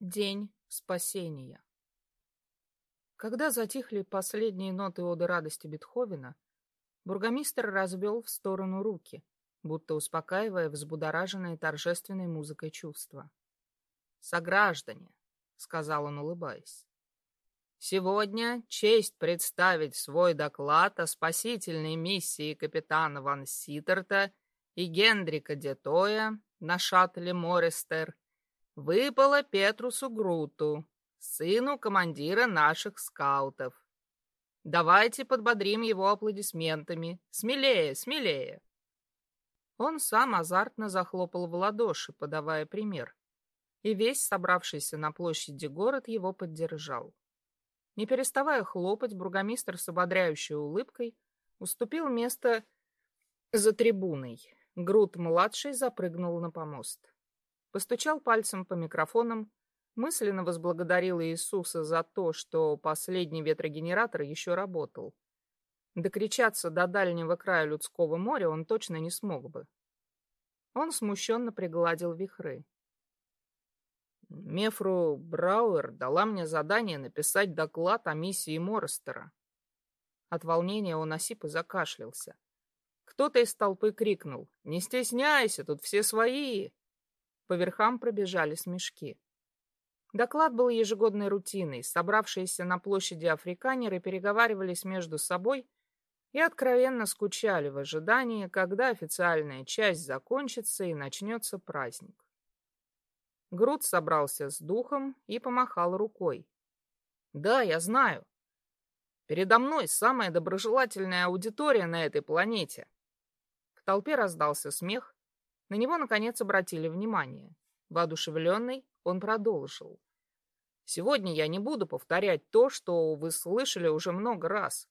День спасения. Когда затихли последние ноты оды радости Бетховена, бургомистр развел в сторону руки, будто успокаивая взбудораженные торжественной музыкой чувства. «Сограждане», — сказал он, улыбаясь, — «сегодня честь представить свой доклад о спасительной миссии капитана Ван Ситтерта и Гендрика Детоя на шаттле Мористер — выпало Петрусу Груту, сыну командира наших скаутов. Давайте подбодрим его аплодисментами. Смелее, смелее. Он сам азартно захлопал в ладоши, подавая пример. И весь собравшийся на площади город его поддержал. Не переставая хлопать, бургомистр с ободряющей улыбкой уступил место за трибуной. Грут-младший запрыгнул на помост постучал пальцем по микрофонам, мысленно возблагодарил Иисуса за то, что последний ветрогенератор еще работал. Докричаться до дальнего края людского моря он точно не смог бы. Он смущенно пригладил вихры. Мефру Брауэр дала мне задание написать доклад о миссии Моррестера. От волнения он осип и закашлялся. Кто-то из толпы крикнул «Не стесняйся, тут все свои!» По верхам пробежали смешки. Доклад был ежегодной рутиной. Собравшиеся на площади африканеры переговаривались между собой и откровенно скучали в ожидании, когда официальная часть закончится и начнется праздник. Груд собрался с духом и помахал рукой. «Да, я знаю. Передо мной самая доброжелательная аудитория на этой планете». В толпе раздался смех, на него, наконец, обратили внимание. Воодушевленный, он продолжил. «Сегодня я не буду повторять то, что вы слышали уже много раз.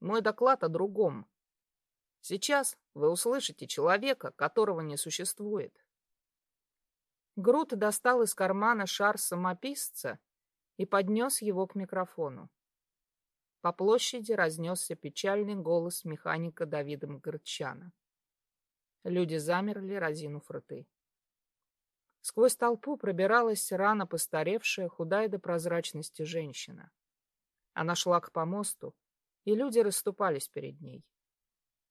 Мой доклад о другом. Сейчас вы услышите человека, которого не существует». Грут достал из кармана шар самописца и поднес его к микрофону. По площади разнесся печальный голос механика Давида Мгрчана. Люди замерли, разинув рты. Сквозь толпу пробиралась рано постаревшая, худая до прозрачности женщина. Она шла к помосту, и люди расступались перед ней.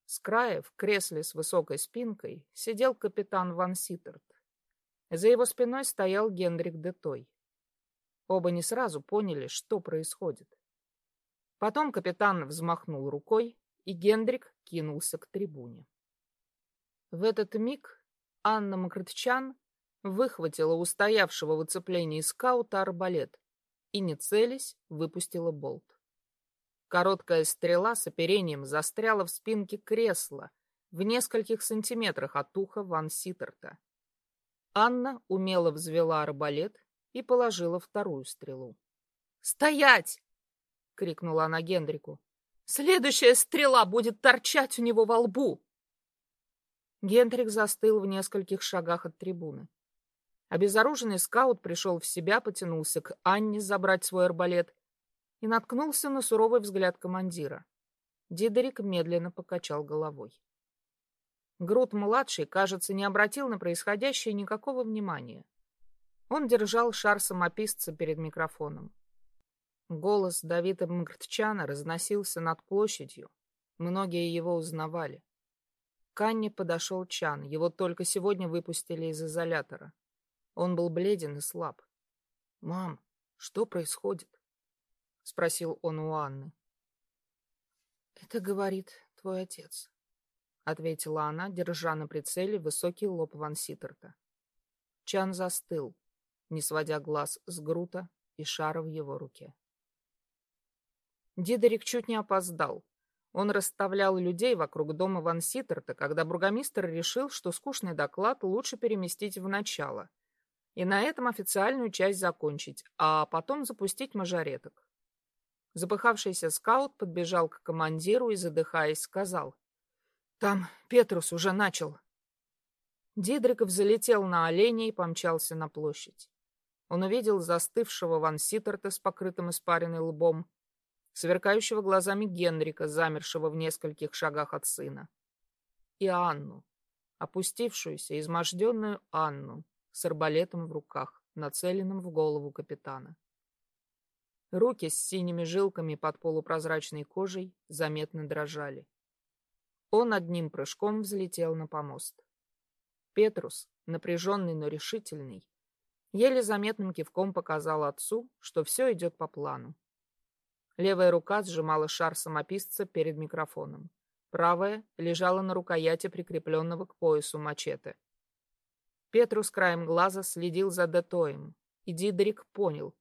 С края, в кресле с высокой спинкой, сидел капитан Ван Ситтерт. За его спиной стоял Генрик Детой. Оба не сразу поняли, что происходит. Потом капитан взмахнул рукой, и Гендрик кинулся к трибуне. В этот миг Анна Макрытчан выхватила у стоявшего в оцеплении скаута арбалет и, не целясь, выпустила болт. Короткая стрела с оперением застряла в спинке кресла в нескольких сантиметрах от уха Ван Ситтерта. Анна умело взвела арбалет и положила вторую стрелу. «Стоять!» — крикнула она Генрику. «Следующая стрела будет торчать у него во лбу!» Гендрик застыл в нескольких шагах от трибуны. Обезоруженный скаут пришел в себя, потянулся к Анне забрать свой арбалет и наткнулся на суровый взгляд командира. Дидерик медленно покачал головой. Грут-младший, кажется, не обратил на происходящее никакого внимания. Он держал шар самописца перед микрофоном. Голос Давида Мгртчана разносился над площадью. Многие его узнавали. К Анне подошел Чан. Его только сегодня выпустили из изолятора. Он был бледен и слаб. «Мам, что происходит?» — спросил он у Анны. «Это говорит твой отец», — ответила она, держа на прицеле высокий лоб Ван Ситтерта. Чан застыл, не сводя глаз с Грута и шара в его руке. Дидерик чуть не опоздал. Он расставлял людей вокруг дома Ван Ситтерта, когда бургомистр решил, что скучный доклад лучше переместить в начало. И на этом официальную часть закончить, а потом запустить мажореток. Запыхавшийся скаут подбежал к командиру и, задыхаясь, сказал. «Там Петрус уже начал». Дидриков залетел на оленя и помчался на площадь. Он увидел застывшего Ван Ситтерта с покрытым испаренным лбом, сверкающего глазами Генрика, замершего в нескольких шагах от сына, и Анну, опустившуюся, изможденную Анну, с арбалетом в руках, нацеленным в голову капитана. Руки с синими жилками под полупрозрачной кожей заметно дрожали. Он одним прыжком взлетел на помост. Петрус, напряженный, но решительный, еле заметным кивком показал отцу, что все идет по плану. Левая рука сжимала шар самописца перед микрофоном. Правая лежала на рукояти прикрепленного к поясу мачете. Петрус краем глаза следил за Детоем, и Дидрик понял,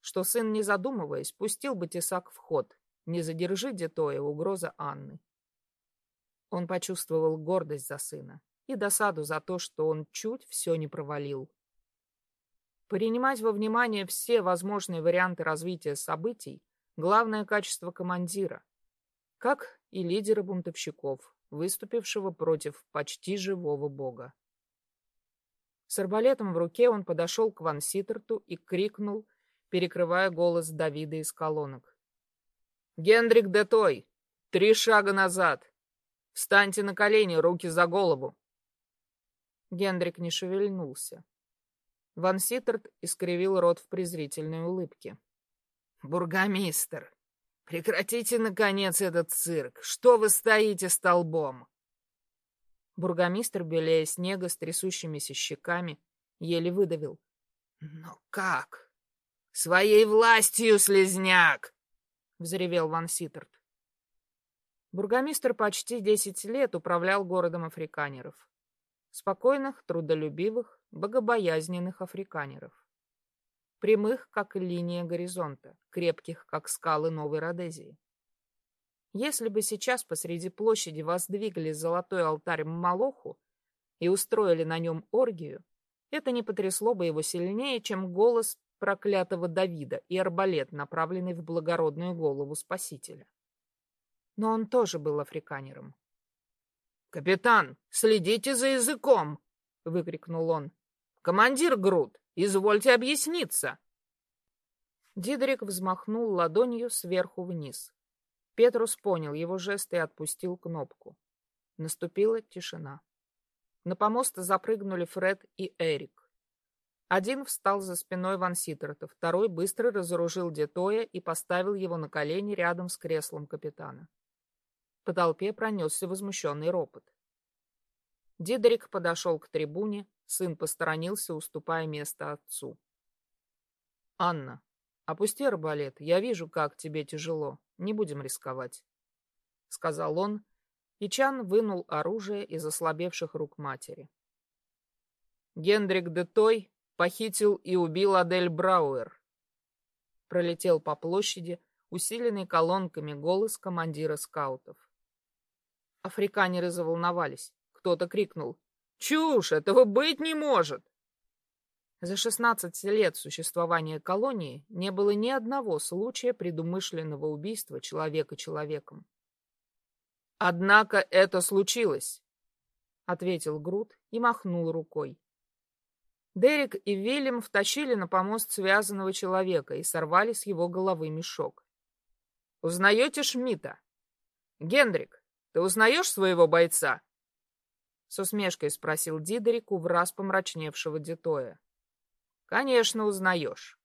что сын, не задумываясь, пустил бы тесак в ход. Не задержи Детоя угроза Анны. Он почувствовал гордость за сына и досаду за то, что он чуть все не провалил. Принимать во внимание все возможные варианты развития событий – главное качество командира, как и лидера бунтовщиков, выступившего против почти живого бога. С арбалетом в руке он подошел к Ван Ситерту и крикнул, перекрывая голос Давида из колонок. «Гендрик Детой! Три шага назад! Встаньте на колени, руки за голову!» Гендрик не шевельнулся. Ван Ситтерт искривил рот в презрительной улыбке. «Бургомистр, прекратите, наконец, этот цирк! Что вы стоите столбом?» Бургомистр, белее снега с трясущимися щеками, еле выдавил. «Но как? Своей властью, слезняк!» — взревел Ван Ситтерт. Бургомистр почти десять лет управлял городом африканеров. Спокойных, трудолюбивых, богобоязненных африканеров. Прямых, как линия горизонта, крепких, как скалы Новой Родезии. Если бы сейчас посреди площади воздвигли золотой алтарь Малоху и устроили на нем оргию, это не потрясло бы его сильнее, чем голос проклятого Давида и арбалет, направленный в благородную голову Спасителя. Но он тоже был африканером. «Капитан, следите за языком!» — выкрикнул он. «Командир Грут, извольте объясниться!» Дидрик взмахнул ладонью сверху вниз. Петрус понял его жест и отпустил кнопку. Наступила тишина. На помост запрыгнули Фред и Эрик. Один встал за спиной Ван Ситтерта, второй быстро разоружил Детоя и поставил его на колени рядом с креслом капитана. По толпе пронесся возмущенный ропот. Дидерик подошел к трибуне, сын посторонился, уступая место отцу. «Анна, опусти арбалет, я вижу, как тебе тяжело, не будем рисковать», — сказал он, и Чан вынул оружие из ослабевших рук матери. Гендрик де Той похитил и убил Адель Брауэр. Пролетел по площади, усиленный колонками голос командира скаутов. Африканеры заволновались. Кто-то крикнул. «Чушь! Этого быть не может!» За 16 лет существования колонии не было ни одного случая предумышленного убийства человека человеком. «Однако это случилось», — ответил Грут и махнул рукой. Дерек и Вильям втащили на помост связанного человека и сорвали с его головы мешок. «Узнаете Шмидта?» «Гендрик, ты узнаешь своего бойца?» С усмешкой спросил Дидерик у враз помрачневшего Детоя. «Конечно, узнаешь.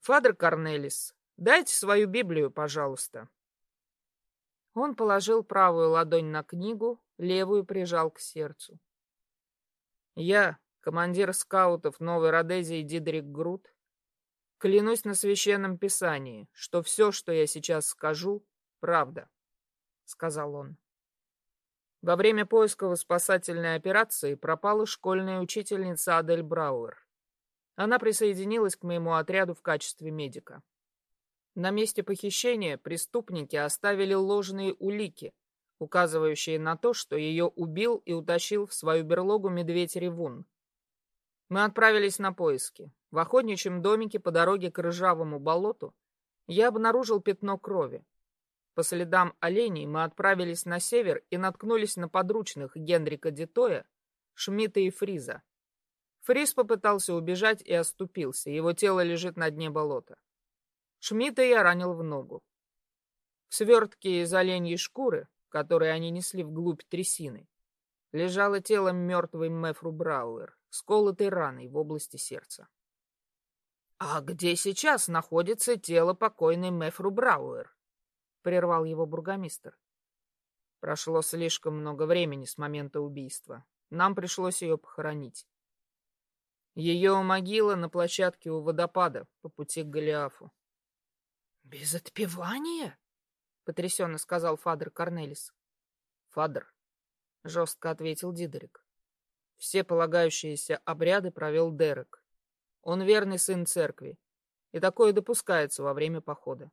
Фадр Корнелис, дайте свою Библию, пожалуйста». Он положил правую ладонь на книгу, левую прижал к сердцу. «Я, командир скаутов Новой Родезии Дидерик Грут, клянусь на священном писании, что все, что я сейчас скажу, правда» сказал он. Во время поисково-спасательной операции пропала школьная учительница Адель Брауэр. Она присоединилась к моему отряду в качестве медика. На месте похищения преступники оставили ложные улики, указывающие на то, что ее убил и утащил в свою берлогу медведь Ревун. Мы отправились на поиски. В охотничьем домике по дороге к ржавому болоту я обнаружил пятно крови. По следам оленей мы отправились на север и наткнулись на подручных Генрика Детоя, Шмидта и Фриза. Фриз попытался убежать и оступился, его тело лежит на дне болота. Шмидта я ранил в ногу. В свертке из оленьей шкуры, которые они несли вглубь трясины, лежало тело мертвой Мефру Брауэр, сколотой раной в области сердца. А где сейчас находится тело покойной Мефру Брауэр? Прервал его бургомистр. Прошло слишком много времени с момента убийства. Нам пришлось ее похоронить. Ее могила на площадке у водопада по пути к Голиафу. — Без отпевания? — потрясенно сказал Фадр Корнелис. — Фадр, — жестко ответил Дидерик. Все полагающиеся обряды провел Дерек. Он верный сын церкви, и такое допускается во время похода.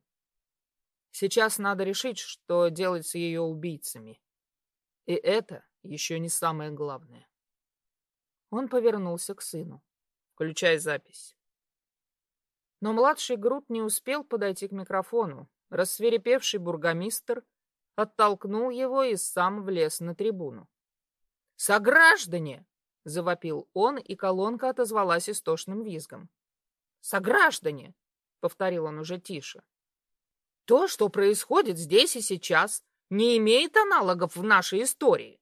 Сейчас надо решить, что делать с ее убийцами. И это еще не самое главное. Он повернулся к сыну. Включай запись. Но младший Грут не успел подойти к микрофону. Рассверепевший бургомистр оттолкнул его и сам влез на трибуну. «Сограждане!» — завопил он, и колонка отозвалась истошным визгом. «Сограждане!» — повторил он уже тише. «То, что происходит здесь и сейчас, не имеет аналогов в нашей истории.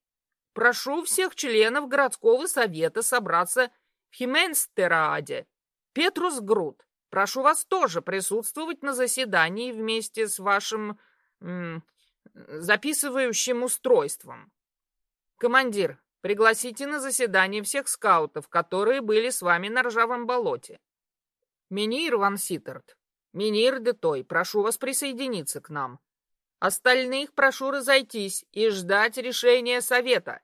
Прошу всех членов городского совета собраться в Хименстерааде. Петрус Грут, прошу вас тоже присутствовать на заседании вместе с вашим записывающим устройством. Командир, пригласите на заседание всех скаутов, которые были с вами на ржавом болоте. Минир Ван Ситтерт, Минир Детой, прошу вас присоединиться к нам. Остальных прошу разойтись и ждать решения совета.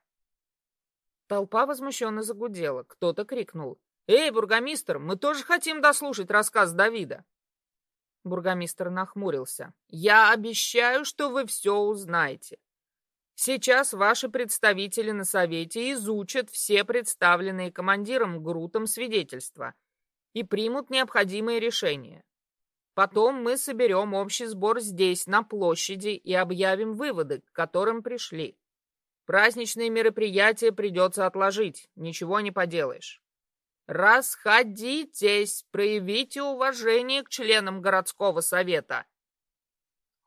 Толпа возмущенно загудела. Кто-то крикнул. «Эй, бургомистр, мы тоже хотим дослушать рассказ Давида!» Бургомистр нахмурился. «Я обещаю, что вы все узнаете. Сейчас ваши представители на совете изучат все представленные командиром Грутом свидетельства и примут необходимые решения. Потом мы соберем общий сбор здесь, на площади, и объявим выводы, к которым пришли. Праздничные мероприятия придется отложить, ничего не поделаешь. Расходитесь, проявите уважение к членам городского совета.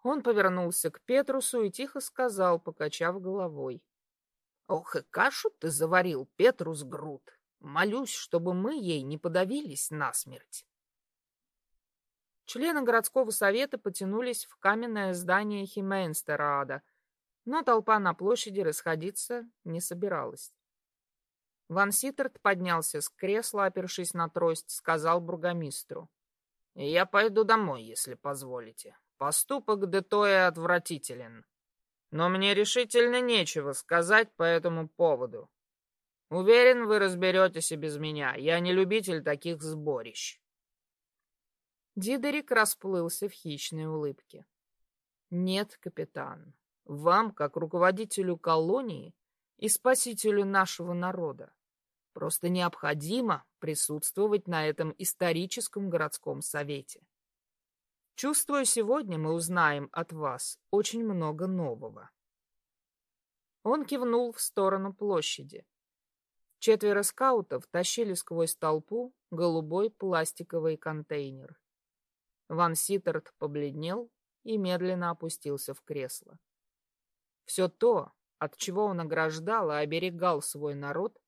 Он повернулся к Петрусу и тихо сказал, покачав головой. Ох, и кашу ты заварил, Петрус Грут. Молюсь, чтобы мы ей не подавились насмерть. Члены городского совета потянулись в каменное здание Хименстерада — но толпа на площади расходиться не собиралась. Ван Ситтерт поднялся с кресла, опершись на трость, сказал бургомистру. «Я пойду домой, если позволите. Поступок Детоя отвратителен. Но мне решительно нечего сказать по этому поводу. Уверен, вы разберетесь и без меня. Я не любитель таких сборищ». Дидерик расплылся в хищной улыбке. «Нет, капитан, вам, как руководителю колонии и спасителю нашего народа, просто необходимо присутствовать на этом историческом городском совете. Чувствую, сегодня мы узнаем от вас очень много нового. Он кивнул в сторону площади. Четверо скаутов тащили сквозь толпу голубой пластиковый контейнер. Ван Ситтерт побледнел и медленно опустился в кресло. Все то, от чего он ограждал и оберегал свой народ,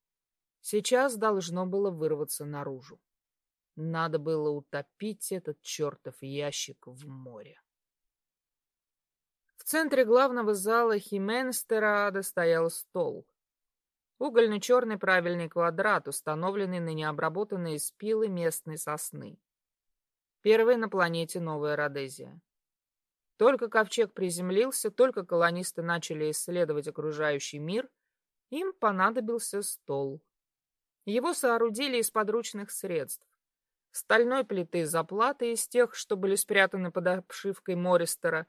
сейчас должно было вырваться наружу. Надо было утопить этот чертов ящик в море. В центре главного зала Хименстерада стоял стол. Угольно-черный правильный квадрат, установленный на необработанные спилы местной сосны. Первый на планете Новая Родезия. Только ковчег приземлился, только колонисты начали исследовать окружающий мир, им понадобился стол. Его соорудили из подручных средств. Стальной плиты заплаты из тех, что были спрятаны под обшивкой Мористера,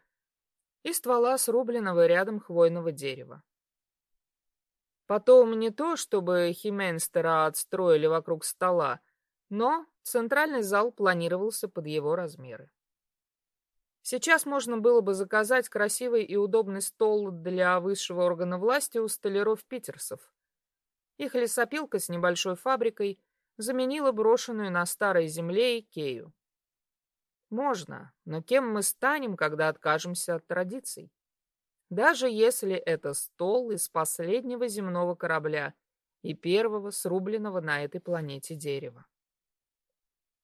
и ствола срубленного рядом хвойного дерева. Потом не то, чтобы Хименстера отстроили вокруг стола, но центральный зал планировался под его размеры. Сейчас можно было бы заказать красивый и удобный стол для высшего органа власти у столяров-питерсов. Их лесопилка с небольшой фабрикой заменила брошенную на старой земле Икею. Можно, но кем мы станем, когда откажемся от традиций? Даже если это стол из последнего земного корабля и первого срубленного на этой планете дерева.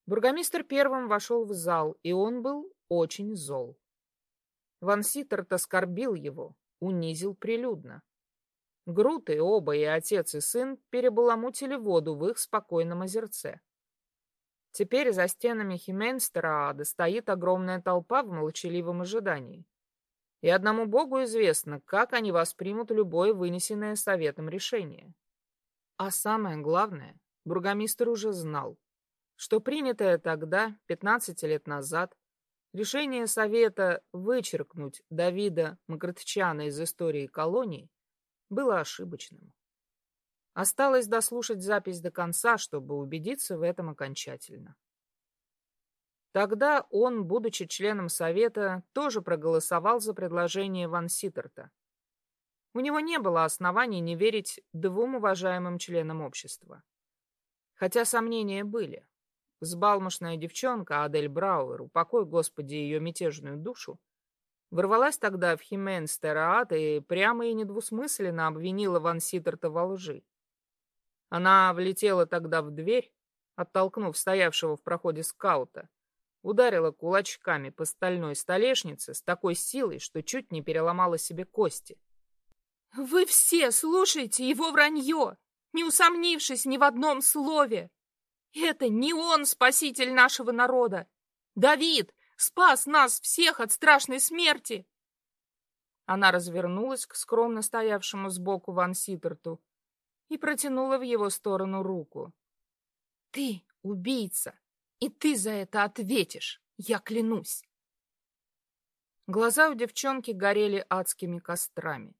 Бургомистр первым вошел в зал, и он был очень зол. Ван Ситтерт оскорбил его, унизил прилюдно. Грут и оба, и отец, и сын перебаламутили воду в их спокойном озерце. Теперь за стенами Хименстера Ада стоит огромная толпа в молчаливом ожидании. И одному богу известно, как они воспримут любое вынесенное советом решение. А самое главное, бургомистр уже знал, что принятое тогда, 15 лет назад, решение совета вычеркнуть Давида Магратчана из истории колонии было ошибочным. Осталось дослушать запись до конца, чтобы убедиться в этом окончательно. Тогда он, будучи членом совета, тоже проголосовал за предложение Ван Ситтерта. У него не было оснований не верить двум уважаемым членам общества. Хотя сомнения были. Взбалмошная девчонка Адель Брауэр, упокой, Господи, ее мятежную душу, ворвалась тогда в Хименстераат и прямо и недвусмысленно обвинила Ван Ситтерта во лжи. Она влетела тогда в дверь, оттолкнув стоявшего в проходе скаута, ударила кулачками по стальной столешнице с такой силой, что чуть не переломала себе кости. «Вы все слушаете его вранье, не усомнившись ни в одном слове!» Это не он спаситель нашего народа. Давид спас нас всех от страшной смерти. Она развернулась к скромно стоявшему сбоку Ван Ситерту и протянула в его сторону руку. Ты убийца, и ты за это ответишь, я клянусь. Глаза у девчонки горели адскими кострами.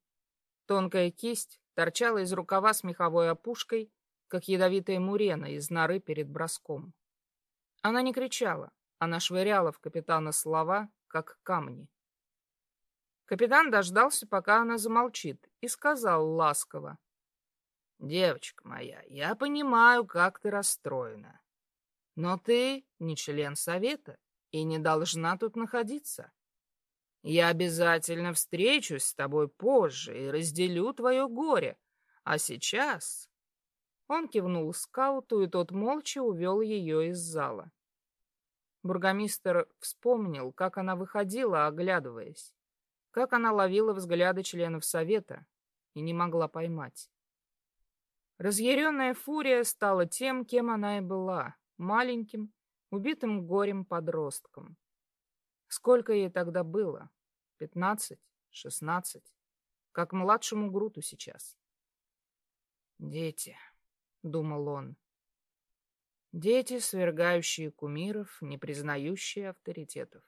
Тонкая кисть торчала из рукава с меховой опушкой, как ядовитая мурена из норы перед броском. Она не кричала, она швыряла в капитана слова, как камни. Капитан дождался, пока она замолчит, и сказал ласково. «Девочка моя, я понимаю, как ты расстроена. Но ты не член совета и не должна тут находиться. Я обязательно встречусь с тобой позже и разделю твое горе. А сейчас он кивнул скауту, и тот молча увел ее из зала. Бургомистр вспомнил, как она выходила, оглядываясь, как она ловила взгляды членов совета и не могла поймать. Разъяренная фурия стала тем, кем она и была, маленьким, убитым горем подростком. Сколько ей тогда было? Пятнадцать? Шестнадцать? Как младшему Груту сейчас. Дети думал он. Дети, свергающие кумиров, не признающие авторитетов.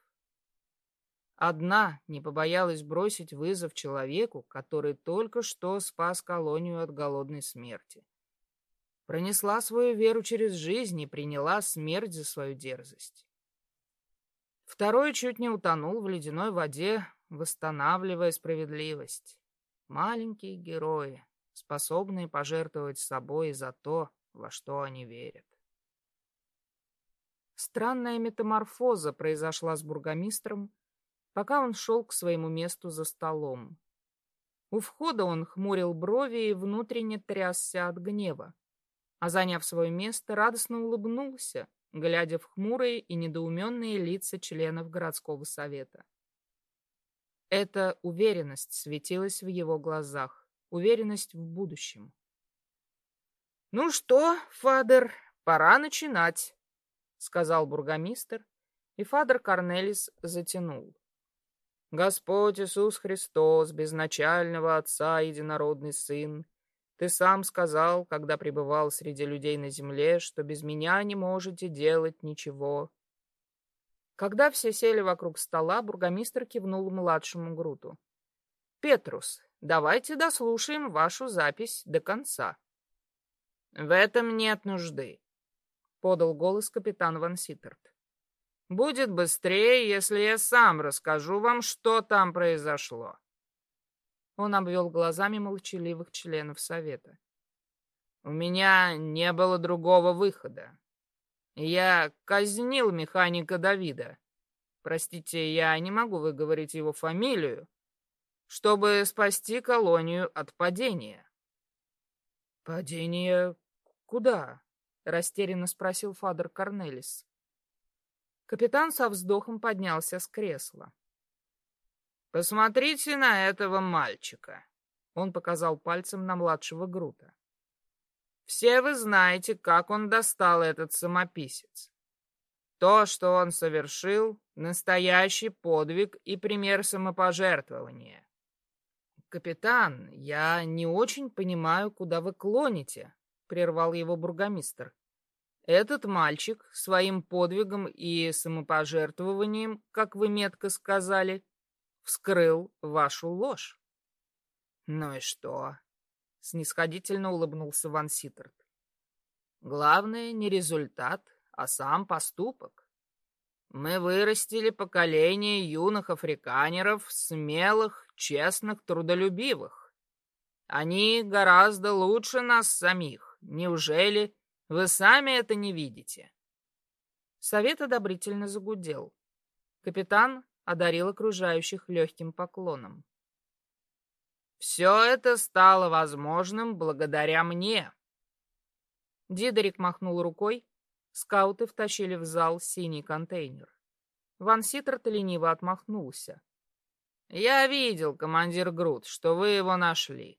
Одна не побоялась бросить вызов человеку, который только что спас колонию от голодной смерти. Пронесла свою веру через жизнь и приняла смерть за свою дерзость. Второй чуть не утонул в ледяной воде, восстанавливая справедливость. Маленькие герои, способные пожертвовать собой за то, во что они верят. Странная метаморфоза произошла с бургомистром, пока он шел к своему месту за столом. У входа он хмурил брови и внутренне трясся от гнева, а, заняв свое место, радостно улыбнулся, глядя в хмурые и недоуменные лица членов городского совета. Эта уверенность светилась в его глазах уверенность в будущем. «Ну что, Фадер, пора начинать», — сказал бургомистр, и Фадер Корнелис затянул. «Господь Иисус Христос, безначального Отца, единородный Сын, ты сам сказал, когда пребывал среди людей на земле, что без меня не можете делать ничего». Когда все сели вокруг стола, бургомистр кивнул младшему Груту. «Петрус, Давайте дослушаем вашу запись до конца. В этом нет нужды, подал голос капитан Ван Ситтерт. Будет быстрее, если я сам расскажу вам, что там произошло. Он обвел глазами молчаливых членов совета. У меня не было другого выхода. Я казнил механика Давида. Простите, я не могу выговорить его фамилию, чтобы спасти колонию от падения. «Падение куда?» — растерянно спросил Фадер Корнелис. Капитан со вздохом поднялся с кресла. «Посмотрите на этого мальчика!» Он показал пальцем на младшего Грута. «Все вы знаете, как он достал этот самописец. То, что он совершил, — настоящий подвиг и пример самопожертвования. «Капитан, я не очень понимаю, куда вы клоните», — прервал его бургомистр. Этот мальчик своим подвигом и самопожертвованием, как вы метко сказали, вскрыл вашу ложь. Ну и что? Снисходительно улыбнулся Ван Ситтерт. Главное не результат, а сам поступок. Мы вырастили поколение юных африканеров, смелых, честных, трудолюбивых. Они гораздо лучше нас самих. Неужели вы сами это не видите?» Совет одобрительно загудел. Капитан одарил окружающих легким поклоном. «Все это стало возможным благодаря мне!» Дидерик махнул рукой. Скауты втащили в зал синий контейнер. Ван Ситтерт лениво отмахнулся. «Я видел, командир Грут, что вы его нашли.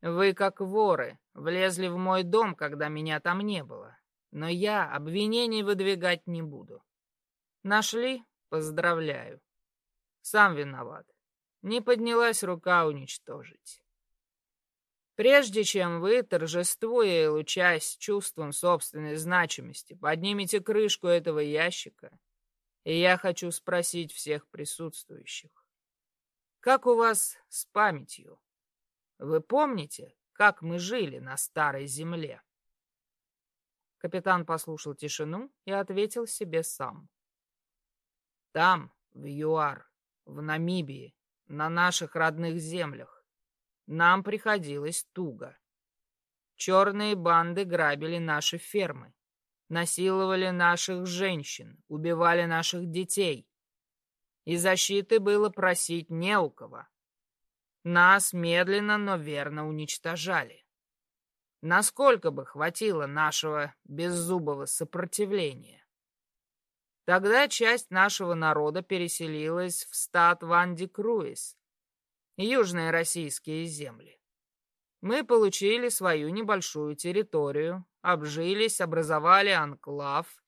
Вы, как воры, влезли в мой дом, когда меня там не было. Но я обвинений выдвигать не буду. Нашли? Поздравляю. Сам виноват. Не поднялась рука уничтожить. Прежде чем вы, торжествуя и лучась чувством собственной значимости, поднимете крышку этого ящика, и я хочу спросить всех присутствующих, как у вас с памятью? Вы помните, как мы жили на старой земле?» Капитан послушал тишину и ответил себе сам. «Там, в ЮАР, в Намибии, на наших родных землях, нам приходилось туго. Черные банды грабили наши фермы, насиловали наших женщин, убивали наших детей. И защиты было просить не у кого. Нас медленно, но верно уничтожали. Насколько бы хватило нашего беззубого сопротивления? Тогда часть нашего народа переселилась в стат Ванди-Круиз, южные российские земли. Мы получили свою небольшую территорию, обжились, образовали анклав.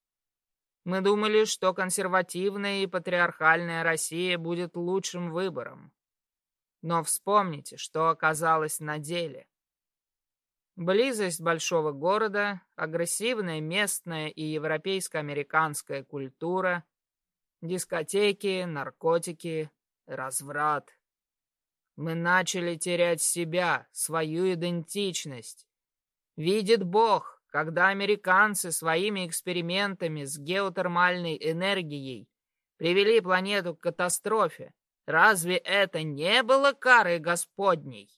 Мы думали, что консервативная и патриархальная Россия будет лучшим выбором. Но вспомните, что оказалось на деле. Близость большого города, агрессивная местная и европейско-американская культура, дискотеки, наркотики, разврат. Мы начали терять себя, свою идентичность. Видит Бог, когда американцы своими экспериментами с геотермальной энергией привели планету к катастрофе, Разве это не было карой Господней?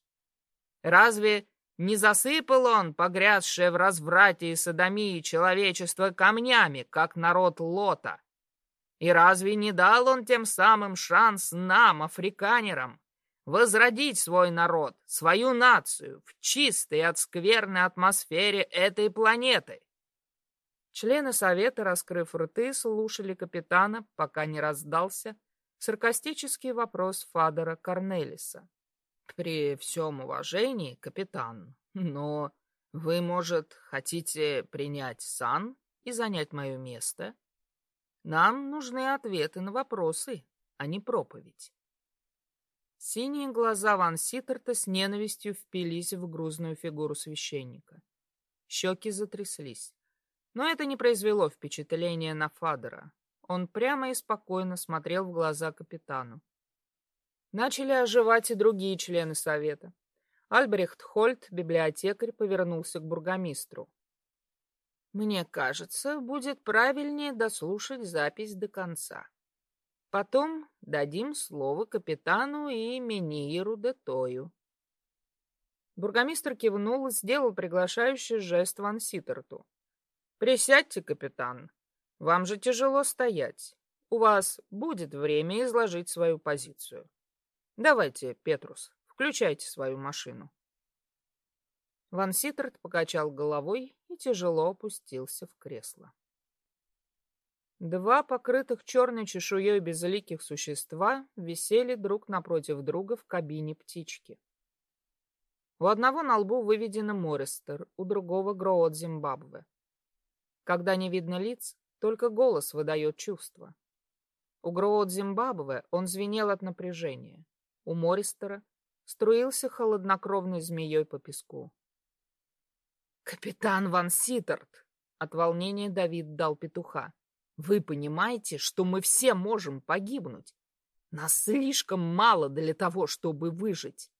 Разве не засыпал он, погрязшее в разврате и садомии человечество камнями, как народ Лота? И разве не дал он тем самым шанс нам, африканерам, возродить свой народ, свою нацию в чистой от скверной атмосфере этой планеты? Члены совета, раскрыв рты, слушали капитана, пока не раздался саркастический вопрос Фадора Корнелиса. «При всем уважении, капитан, но вы, может, хотите принять сан и занять мое место? Нам нужны ответы на вопросы, а не проповедь». Синие глаза Ван Ситтерта с ненавистью впились в грузную фигуру священника. Щеки затряслись. Но это не произвело впечатления на Фадора. Он прямо и спокойно смотрел в глаза капитану. Начали оживать и другие члены совета. Альбрехт Хольт, библиотекарь, повернулся к бургомистру. «Мне кажется, будет правильнее дослушать запись до конца. Потом дадим слово капитану и Мениеру Детою». Бургомистр кивнул и сделал приглашающий жест Ван Ситерту. «Присядьте, капитан. Вам же тяжело стоять. У вас будет время изложить свою позицию. Давайте, Петрус, включайте свою машину. Ван Ситтерт покачал головой и тяжело опустился в кресло. Два покрытых черной чешуей безликих существа висели друг напротив друга в кабине птички. У одного на лбу выведено Мористер, у другого Гроот Зимбабве. Когда не видно лиц, только голос выдает чувства. У Гроот Зимбабве он звенел от напряжения. У Мористера струился холоднокровной змеей по песку. «Капитан Ван Ситтерт!» От волнения Давид дал петуха. «Вы понимаете, что мы все можем погибнуть? Нас слишком мало для того, чтобы выжить!»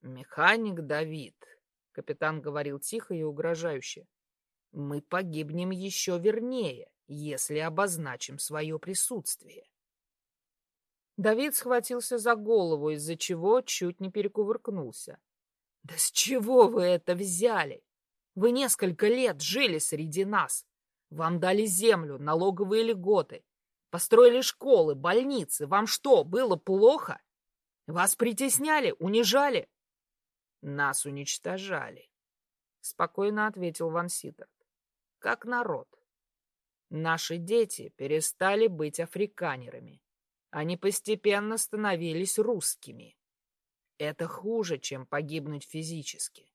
«Механик Давид», — капитан говорил тихо и угрожающе, — «мы погибнем еще вернее, если обозначим свое присутствие». Давид схватился за голову, из-за чего чуть не перекувыркнулся. «Да с чего вы это взяли? Вы несколько лет жили среди нас. Вам дали землю, налоговые льготы, построили школы, больницы. Вам что, было плохо? Вас притесняли, унижали?» «Нас уничтожали», — спокойно ответил Ван Ситтерт. «Как народ. Наши дети перестали быть африканерами они постепенно становились русскими. Это хуже, чем погибнуть физически.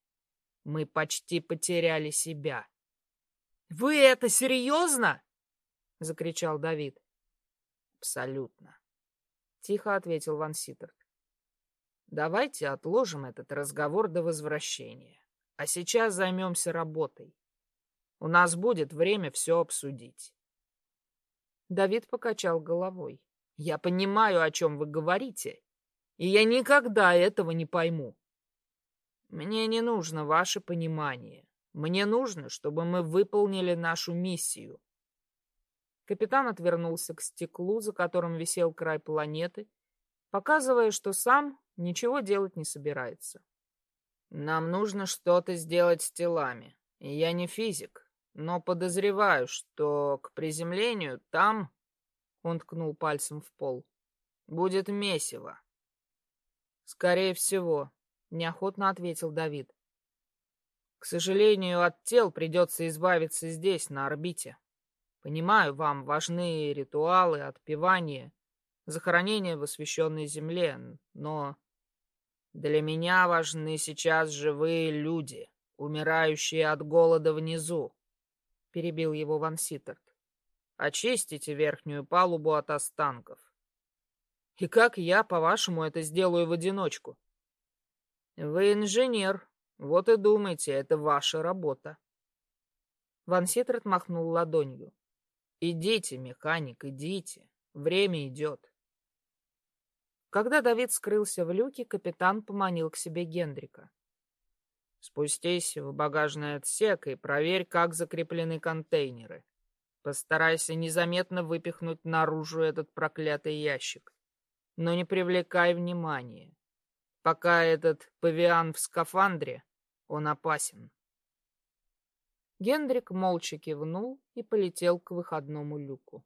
Мы почти потеряли себя. «Вы это серьезно?» — закричал Давид. «Абсолютно», — тихо ответил Ван Ситтерт. «Давайте отложим этот разговор до возвращения, а сейчас займемся работой. У нас будет время все обсудить». Давид покачал головой. Я понимаю, о чем вы говорите, и я никогда этого не пойму. Мне не нужно ваше понимание. Мне нужно, чтобы мы выполнили нашу миссию. Капитан отвернулся к стеклу, за которым висел край планеты, показывая, что сам ничего делать не собирается. Нам нужно что-то сделать с телами. Я не физик, но подозреваю, что к приземлению там он ткнул пальцем в пол. Будет месиво. Скорее всего, неохотно ответил Давид. К сожалению, от тел придется избавиться здесь, на орбите. Понимаю, вам важны ритуалы, отпевания, захоронения в освященной земле, но для меня важны сейчас живые люди, умирающие от голода внизу, — перебил его Ван Ситтерт. Очистите верхнюю палубу от останков. И как я, по-вашему, это сделаю в одиночку? Вы инженер, вот и думайте, это ваша работа. Ван Ситрат махнул ладонью. Идите, механик, идите. Время идет. Когда Давид скрылся в люке, капитан поманил к себе Гендрика. Спустись в багажный отсек и проверь, как закреплены контейнеры. Постарайся незаметно выпихнуть наружу этот проклятый ящик. Но не привлекай внимания. Пока этот павиан в скафандре, он опасен. Гендрик молча кивнул и полетел к выходному люку.